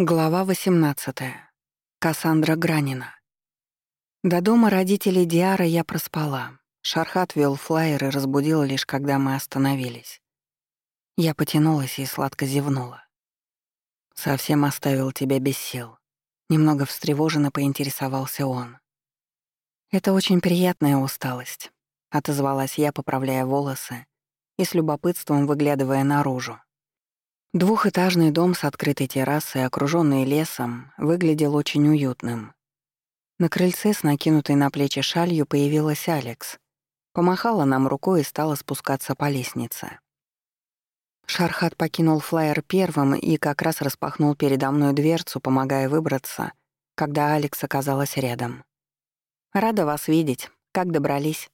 Глава 18. Кассандра Гранина. До дома родителей Диара я проспала. Шархат вел флайер и разбудил лишь, когда мы остановились. Я потянулась и сладко зевнула. «Совсем оставил тебя без сил». Немного встревоженно поинтересовался он. «Это очень приятная усталость», — отозвалась я, поправляя волосы и с любопытством выглядывая наружу. Двухэтажный дом с открытой террасой, окружённый лесом, выглядел очень уютным. На крыльце с накинутой на плечи шалью появилась Алекс. Помахала нам рукой и стала спускаться по лестнице. Шархат покинул флайер первым и как раз распахнул передо мной дверцу, помогая выбраться, когда Алекс оказалась рядом. «Рада вас видеть. Как добрались?»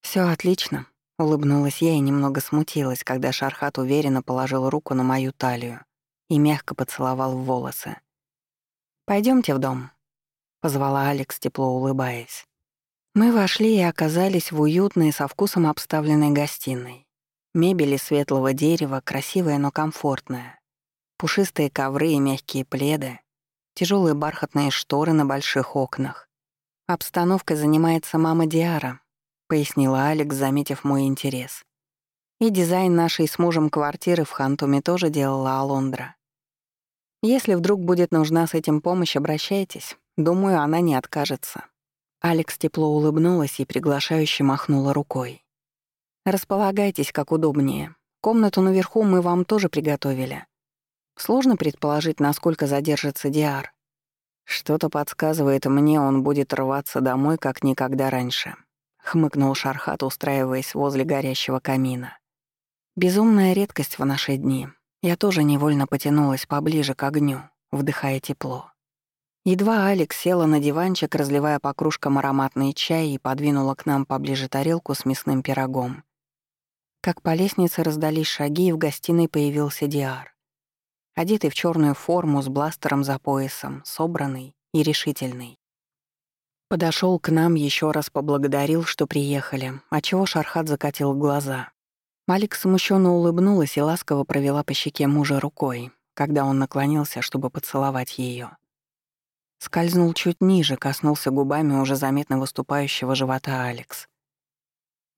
«Всё отлично», Улыбнулась я и немного смутилась, когда Шархат уверенно положил руку на мою талию и мягко поцеловал в волосы. Пойдемте в дом», — позвала Алекс, тепло улыбаясь. Мы вошли и оказались в уютной, со вкусом обставленной гостиной. Мебель из светлого дерева, красивая, но комфортная. Пушистые ковры и мягкие пледы, тяжелые бархатные шторы на больших окнах. Обстановкой занимается мама Диара, пояснила Алекс, заметив мой интерес. И дизайн нашей с мужем квартиры в Хантуме тоже делала Алондра. Если вдруг будет нужна с этим помощь, обращайтесь. Думаю, она не откажется. Алекс тепло улыбнулась и приглашающе махнула рукой. Располагайтесь как удобнее. Комнату наверху мы вам тоже приготовили. Сложно предположить, насколько задержится Диар. Что-то подсказывает мне, он будет рваться домой, как никогда раньше хмыкнул Шархат, устраиваясь возле горящего камина. Безумная редкость в наши дни. Я тоже невольно потянулась поближе к огню, вдыхая тепло. Едва Алекс села на диванчик, разливая по кружкам ароматный чай и подвинула к нам поближе тарелку с мясным пирогом. Как по лестнице раздались шаги, и в гостиной появился Диар. Одетый в черную форму с бластером за поясом, собранный и решительный. Подошел к нам, еще раз поблагодарил, что приехали, отчего Шархат закатил глаза. Малик смущенно улыбнулась и ласково провела по щеке мужа рукой, когда он наклонился, чтобы поцеловать ее. Скользнул чуть ниже, коснулся губами уже заметно выступающего живота Алекс.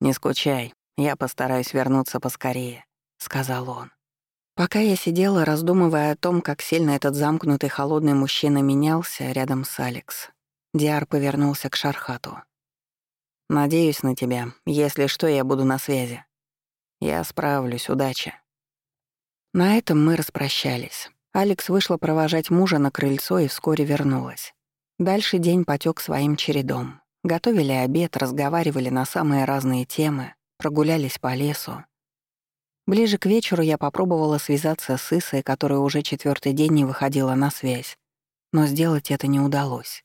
«Не скучай, я постараюсь вернуться поскорее», — сказал он. Пока я сидела, раздумывая о том, как сильно этот замкнутый холодный мужчина менялся рядом с Алекс, Диар повернулся к Шархату. «Надеюсь на тебя. Если что, я буду на связи. Я справлюсь, удачи». На этом мы распрощались. Алекс вышла провожать мужа на крыльцо и вскоре вернулась. Дальше день потек своим чередом. Готовили обед, разговаривали на самые разные темы, прогулялись по лесу. Ближе к вечеру я попробовала связаться с Исой, которая уже четвертый день не выходила на связь, но сделать это не удалось.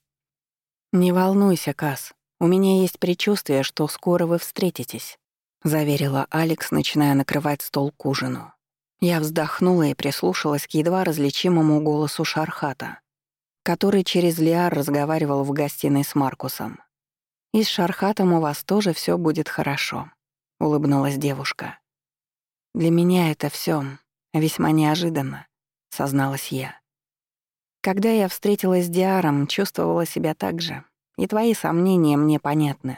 «Не волнуйся, Кас. У меня есть предчувствие, что скоро вы встретитесь», — заверила Алекс, начиная накрывать стол к ужину. Я вздохнула и прислушалась к едва различимому голосу Шархата, который через Лиар разговаривал в гостиной с Маркусом. «И с Шархатом у вас тоже все будет хорошо», — улыбнулась девушка. «Для меня это все весьма неожиданно», — созналась я. Когда я встретилась с Диаром, чувствовала себя так же, и твои сомнения мне понятны.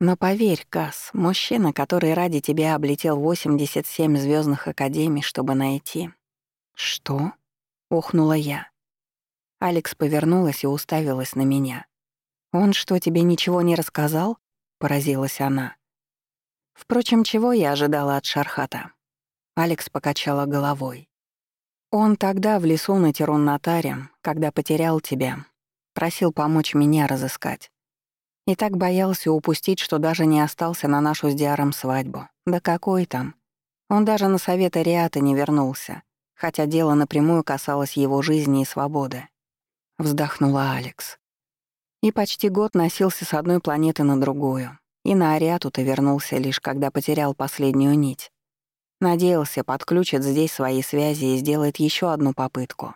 Но поверь, Кас, мужчина, который ради тебя облетел 87 звездных академий, чтобы найти... Что? Охнула я. Алекс повернулась и уставилась на меня. «Он что, тебе ничего не рассказал?» — поразилась она. Впрочем, чего я ожидала от Шархата? Алекс покачала головой. Он тогда в лесу на Тирун-Натаре, когда потерял тебя, просил помочь меня разыскать. И так боялся упустить, что даже не остался на нашу с Диаром свадьбу. Да какой там? Он даже на совет Ариата не вернулся, хотя дело напрямую касалось его жизни и свободы. Вздохнула Алекс. И почти год носился с одной планеты на другую. И на Ариату-то вернулся лишь, когда потерял последнюю нить. Надеялся, подключит здесь свои связи и сделает еще одну попытку.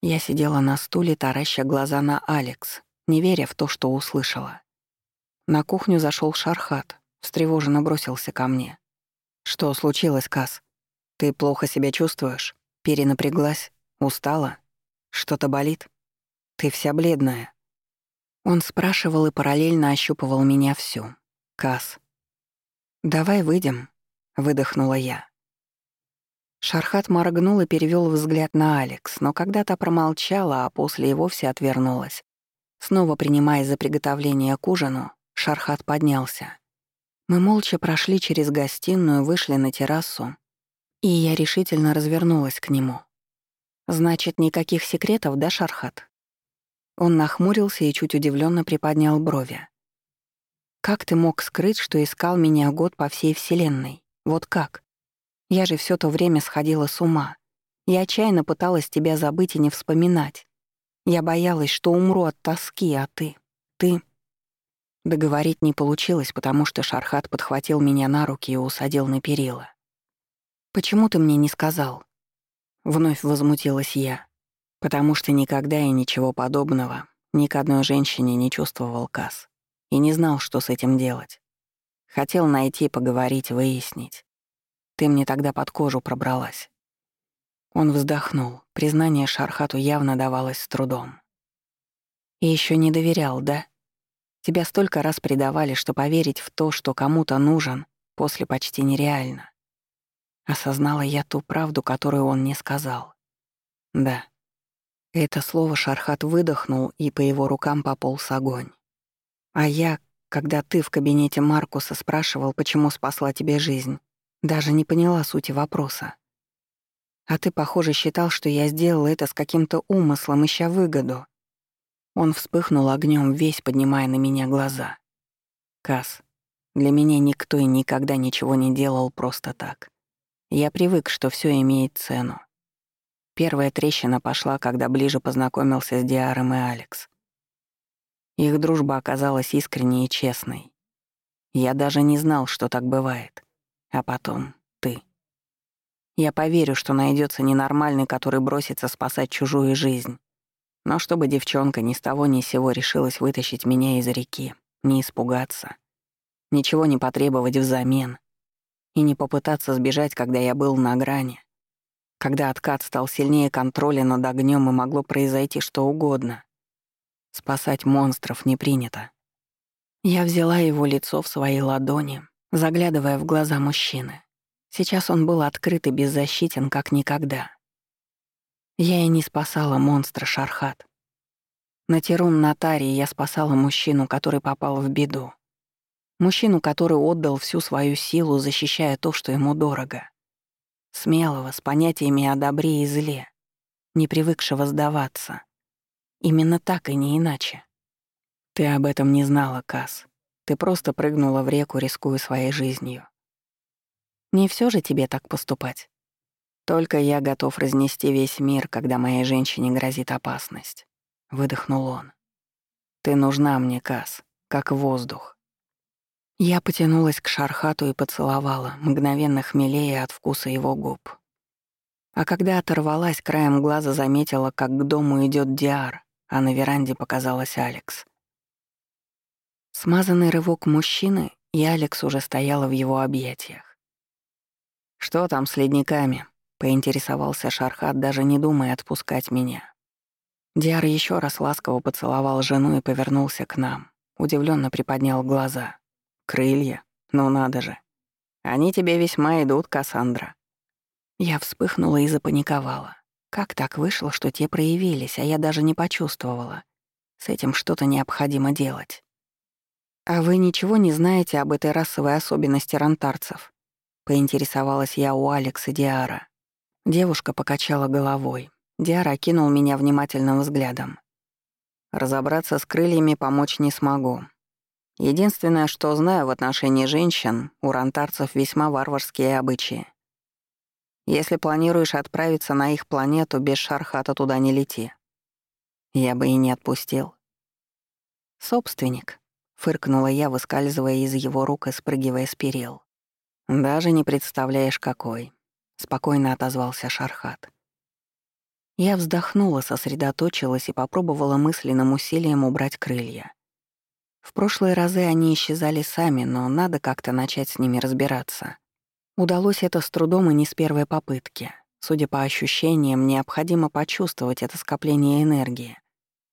Я сидела на стуле, тараща глаза на Алекс, не веря в то, что услышала. На кухню зашел Шархат, встревоженно бросился ко мне. «Что случилось, Кас? Ты плохо себя чувствуешь?» Перенапряглась. Устала? Что-то болит? Ты вся бледная». Он спрашивал и параллельно ощупывал меня всю. «Кас». «Давай выйдем», — выдохнула я. Шархат моргнул и перевёл взгляд на Алекс, но когда то промолчала, а после и вовсе отвернулась. Снова принимая за приготовление к ужину, Шархат поднялся. Мы молча прошли через гостиную, вышли на террасу, и я решительно развернулась к нему. «Значит, никаких секретов, да, Шархат?» Он нахмурился и чуть удивленно приподнял брови. «Как ты мог скрыть, что искал меня год по всей Вселенной? Вот как? Я же все то время сходила с ума. Я отчаянно пыталась тебя забыть и не вспоминать. Я боялась, что умру от тоски, а ты... Ты...» Договорить не получилось, потому что Шархат подхватил меня на руки и усадил на перила. «Почему ты мне не сказал?» Вновь возмутилась я, потому что никогда и ничего подобного ни к одной женщине не чувствовал Кас и не знал, что с этим делать. Хотел найти, поговорить, выяснить. Ты мне тогда под кожу пробралась. Он вздохнул. Признание Шархату явно давалось с трудом. И еще не доверял, да? Тебя столько раз предавали, что поверить в то, что кому-то нужен, после почти нереально. Осознала я ту правду, которую он не сказал. Да. Это слово Шархат выдохнул, и по его рукам пополз огонь. А я, когда ты в кабинете Маркуса спрашивал, почему спасла тебе жизнь, даже не поняла сути вопроса. А ты, похоже, считал, что я сделала это с каким-то умыслом, ища выгоду. Он вспыхнул огнем, весь поднимая на меня глаза. Кас, для меня никто и никогда ничего не делал просто так. Я привык, что все имеет цену. Первая трещина пошла, когда ближе познакомился с Диаром и Алекс. Их дружба оказалась искренней и честной. Я даже не знал, что так бывает. А потом ты. Я поверю, что найдется ненормальный, который бросится спасать чужую жизнь. Но чтобы девчонка ни с того ни с сего решилась вытащить меня из реки, не испугаться, ничего не потребовать взамен — и не попытаться сбежать, когда я был на грани. Когда откат стал сильнее контроля над огнем и могло произойти что угодно. Спасать монстров не принято. Я взяла его лицо в свои ладони, заглядывая в глаза мужчины. Сейчас он был открыт и беззащитен, как никогда. Я и не спасала монстра Шархат. На Тирун Натарии я спасала мужчину, который попал в беду. Мужчину, который отдал всю свою силу, защищая то, что ему дорого. Смелого, с понятиями о добре и зле, не привыкшего сдаваться. Именно так и не иначе. Ты об этом не знала, Кас. Ты просто прыгнула в реку, рискуя своей жизнью. Не все же тебе так поступать. Только я готов разнести весь мир, когда моей женщине грозит опасность. Выдохнул он. Ты нужна мне, Кас, как воздух. Я потянулась к Шархату и поцеловала, мгновенно хмелея от вкуса его губ. А когда оторвалась, краем глаза заметила, как к дому идет Диар, а на веранде показалась Алекс. Смазанный рывок мужчины, и Алекс уже стояла в его объятиях. «Что там с ледниками?» — поинтересовался Шархат, даже не думая отпускать меня. Диар еще раз ласково поцеловал жену и повернулся к нам, удивленно приподнял глаза. Крылья? Ну надо же. Они тебе весьма идут, Кассандра. Я вспыхнула и запаниковала. Как так вышло, что те проявились, а я даже не почувствовала? С этим что-то необходимо делать. «А вы ничего не знаете об этой расовой особенности ронтарцев?» — поинтересовалась я у Алекса Диара. Девушка покачала головой. Диара кинул меня внимательным взглядом. «Разобраться с крыльями помочь не смогу. Единственное, что знаю в отношении женщин, у рантарцев весьма варварские обычаи. Если планируешь отправиться на их планету, без Шархата туда не лети. Я бы и не отпустил. «Собственник», — фыркнула я, выскальзывая из его рук и спрыгивая с перил. «Даже не представляешь, какой», — спокойно отозвался Шархат. Я вздохнула, сосредоточилась и попробовала мысленным усилием убрать крылья. В прошлые разы они исчезали сами, но надо как-то начать с ними разбираться. Удалось это с трудом и не с первой попытки. Судя по ощущениям, необходимо почувствовать это скопление энергии,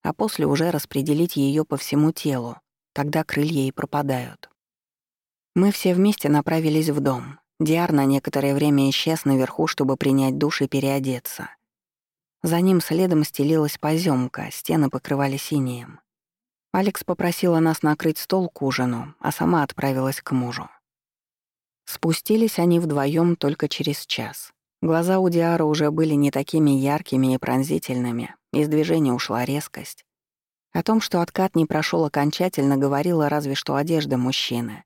а после уже распределить ее по всему телу, тогда крылья и пропадают. Мы все вместе направились в дом. Диар на некоторое время исчез наверху, чтобы принять душ и переодеться. За ним следом стелилась поземка, стены покрывали синим. Алекс попросила нас накрыть стол к ужину, а сама отправилась к мужу. Спустились они вдвоем только через час. Глаза у Диара уже были не такими яркими и пронзительными, из движения ушла резкость. О том, что откат не прошел окончательно, говорила разве что одежда мужчины.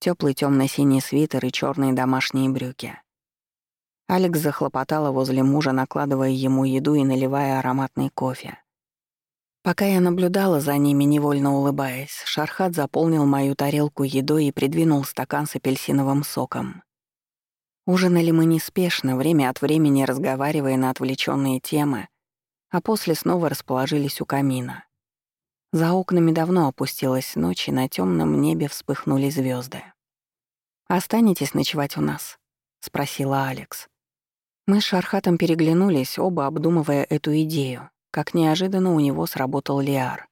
Теплый темно-синий свитер и черные домашние брюки. Алекс захлопотала возле мужа, накладывая ему еду и наливая ароматный кофе. Пока я наблюдала за ними, невольно улыбаясь, Шархат заполнил мою тарелку едой и придвинул стакан с апельсиновым соком. Ужинали мы неспешно, время от времени разговаривая на отвлеченные темы, а после снова расположились у камина. За окнами давно опустилась ночь, и на темном небе вспыхнули звезды. «Останетесь ночевать у нас?» — спросила Алекс. Мы с Шархатом переглянулись, оба обдумывая эту идею. Как неожиданно у него сработал Лиар.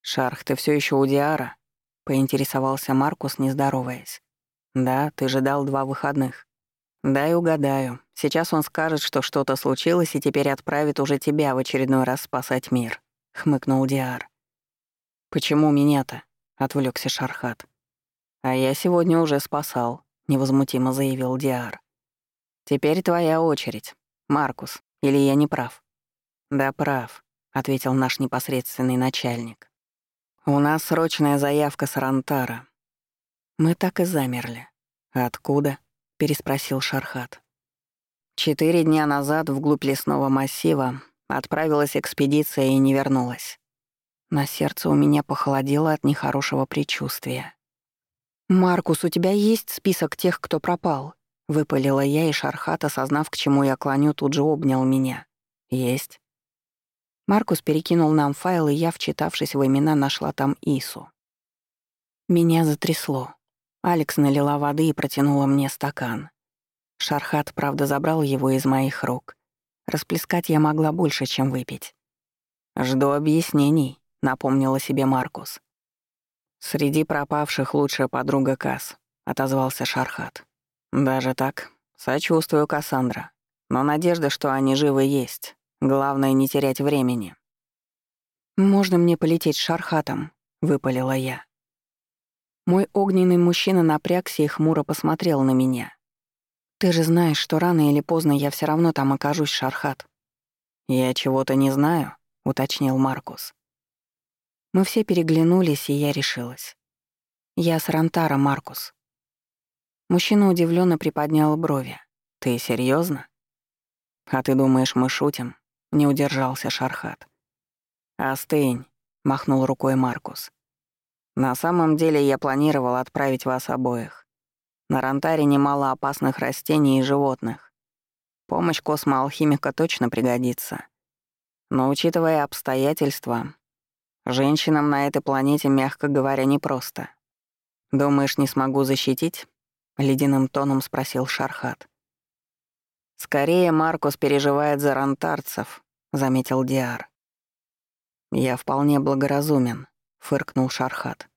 «Шарх, ты все еще у Диара?» — поинтересовался Маркус, не здороваясь. «Да, ты же дал два выходных». «Дай угадаю. Сейчас он скажет, что что-то случилось, и теперь отправит уже тебя в очередной раз спасать мир», — хмыкнул Диар. «Почему меня-то?» — отвлекся Шархат. «А я сегодня уже спасал», — невозмутимо заявил Диар. «Теперь твоя очередь. Маркус, или я не прав?» «Да прав», — ответил наш непосредственный начальник. «У нас срочная заявка с Рантара». Мы так и замерли. «Откуда?» — переспросил Шархат. Четыре дня назад вглубь лесного массива отправилась экспедиция и не вернулась. На сердце у меня похолодело от нехорошего предчувствия. «Маркус, у тебя есть список тех, кто пропал?» — выпалила я, и Шархат, осознав, к чему я клоню, тут же обнял меня. «Есть». Маркус перекинул нам файл, и я, вчитавшись в имена, нашла там Ису. Меня затрясло. Алекс налила воды и протянула мне стакан. Шархат, правда, забрал его из моих рук. Расплескать я могла больше, чем выпить. «Жду объяснений», — напомнила себе Маркус. «Среди пропавших лучшая подруга Кас», — отозвался Шархат. «Даже так? Сочувствую, Кассандра. Но надежда, что они живы, есть. Главное, не терять времени. «Можно мне полететь с Шархатом?» — выпалила я. Мой огненный мужчина напрягся и хмуро посмотрел на меня. «Ты же знаешь, что рано или поздно я все равно там окажусь, Шархат». «Я чего-то не знаю», — уточнил Маркус. Мы все переглянулись, и я решилась. «Я с Рантара, Маркус». Мужчина удивленно приподнял брови. «Ты серьезно? «А ты думаешь, мы шутим?» Не удержался Шархат. «Остынь», — махнул рукой Маркус. «На самом деле я планировал отправить вас обоих. На Рантаре немало опасных растений и животных. Помощь космоалхимика точно пригодится. Но учитывая обстоятельства, женщинам на этой планете, мягко говоря, непросто. Думаешь, не смогу защитить?» — ледяным тоном спросил Шархат. «Скорее Маркус переживает за рантарцев», — заметил Диар. «Я вполне благоразумен», — фыркнул Шархат.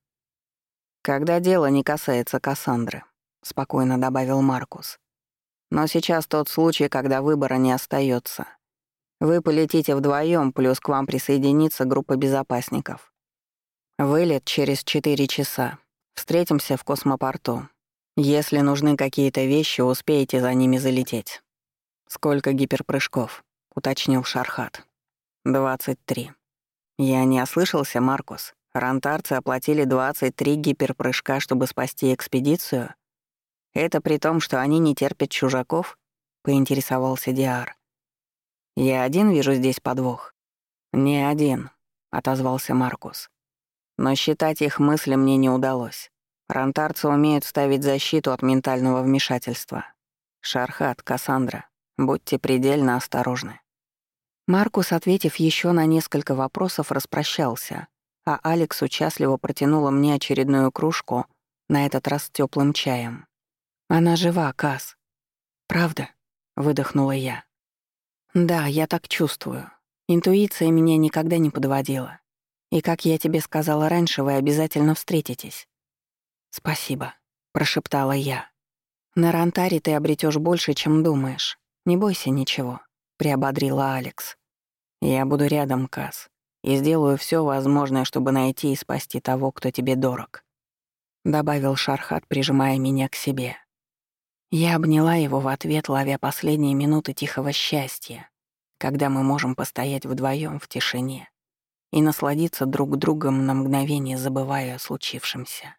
«Когда дело не касается Кассандры», — спокойно добавил Маркус. «Но сейчас тот случай, когда выбора не остается. Вы полетите вдвоем, плюс к вам присоединится группа безопасников. Вылет через четыре часа. Встретимся в космопорту. Если нужны какие-то вещи, успеете за ними залететь». «Сколько гиперпрыжков?» — уточнил Шархат. «Двадцать три». Я не ослышался, Маркус. Рантарцы оплатили 23 гиперпрыжка, чтобы спасти экспедицию? Это при том, что они не терпят чужаков? Поинтересовался Диар. Я один вижу здесь подвох. Не один, отозвался Маркус. Но считать их мысли мне не удалось. Рантарцы умеют ставить защиту от ментального вмешательства. Шархат, Кассандра, Будьте предельно осторожны». Маркус, ответив еще на несколько вопросов, распрощался, а Алекс участливо протянула мне очередную кружку, на этот раз теплым чаем. «Она жива, Кас. Правда?» — выдохнула я. «Да, я так чувствую. Интуиция меня никогда не подводила. И, как я тебе сказала раньше, вы обязательно встретитесь». «Спасибо», — прошептала я. «На Рантаре ты обретешь больше, чем думаешь. Не бойся ничего», — приободрила Алекс. «Я буду рядом, Каз, и сделаю все возможное, чтобы найти и спасти того, кто тебе дорог», — добавил Шархат, прижимая меня к себе. Я обняла его в ответ, ловя последние минуты тихого счастья, когда мы можем постоять вдвоем в тишине и насладиться друг другом на мгновение, забывая о случившемся.